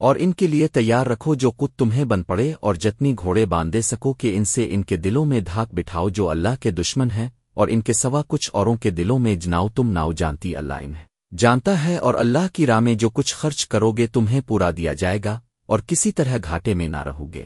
اور ان کے لیے تیار رکھو جو کت تمہیں بن پڑے اور جتنی گھوڑے باندھے سکو کہ ان سے ان کے دلوں میں دھاک بٹھاؤ جو اللہ کے دشمن ہیں اور ان کے سوا کچھ اوروں کے دلوں میں جناؤ تم ناؤ جانتی اللہ انہیں۔ جانتا ہے اور اللہ کی راہ میں جو کچھ خرچ کرو گے تمہیں پورا دیا جائے گا اور کسی طرح گھاٹے میں نہ رہو گے۔